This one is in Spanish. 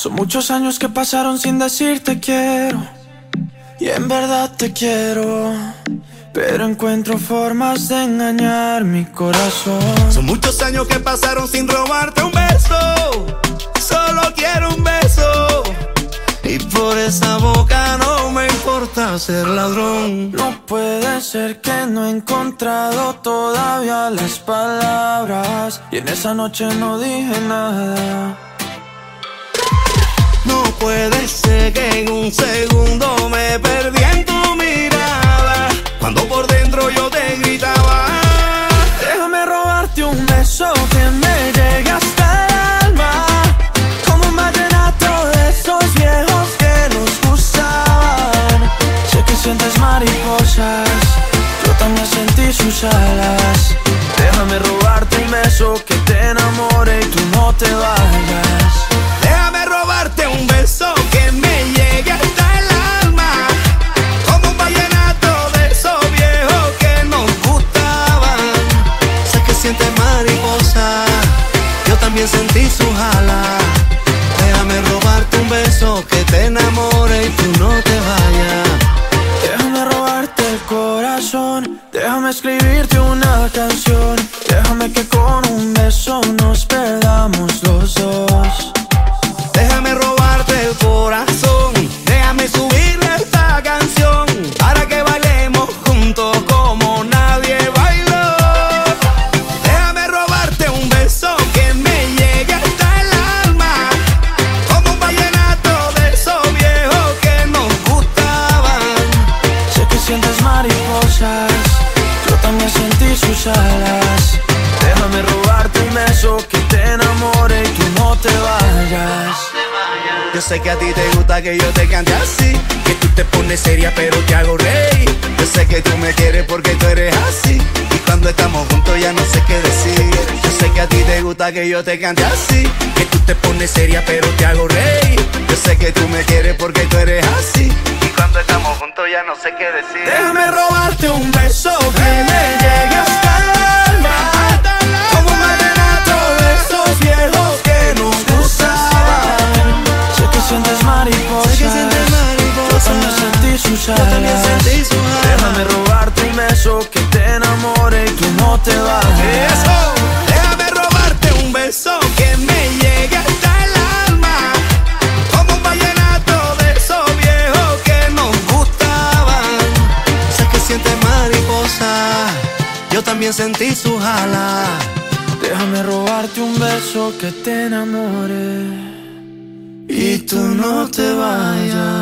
Son muchos años que pasaron sin decirte quiero. Y en verdad te quiero. Pero encuentro formas de engañar mi corazón. Son muchos años que pasaron sin robarte un beso. Solo quiero un beso. Y por esa boca no me importa ser ladrón. No puede ser que no he encontrado todavía las palabras. Y en esa noche no dije nada. Puede ser que en un segundo me perdí en tu mirada. Cuando por dentro yo te gritaba. Déjame robarte un beso que me llegue hasta el alma. Como un vallenato de esos viejos que nos gustaban. Sé que sientes mariposas, yo también sentí sus alas. Déjame robarte un beso que te enamore y tú no te vayas. Déjame robarte un beso que te enamore y tú no te vayas. Déjame robarte el corazón, déjame escribirte una canción, déjame que con un beso nos perdamos los dos. Sientes mariposas, yo también sentí sus alas. Déjame robarte un beso que te enamore y tú no te vayas. Yo sé que a ti te gusta que yo te cante así, que tú te pones seria pero te hago reír. Yo sé que tú me quieres porque tú eres así, y cuando estamos juntos ya no sé qué decir. Yo sé que a ti te gusta que yo te cante así, que tú te pones seria pero te hago reír. Yo sé que tú me quieres porque ya no sé qué decir. Déjame robarte un beso que me llegue hasta el alma. Como un vallenato de esos viejos que nos gustaban. Sé que sientes mariposas. Sé que sientes mariposas. Yo también sentí sus Yo también alas. sentí sus alas. Déjame robarte un beso que te enamore y tú no te vayas. También sentí sus alas. Déjame robarte un beso que te enamore y tú no te vayas.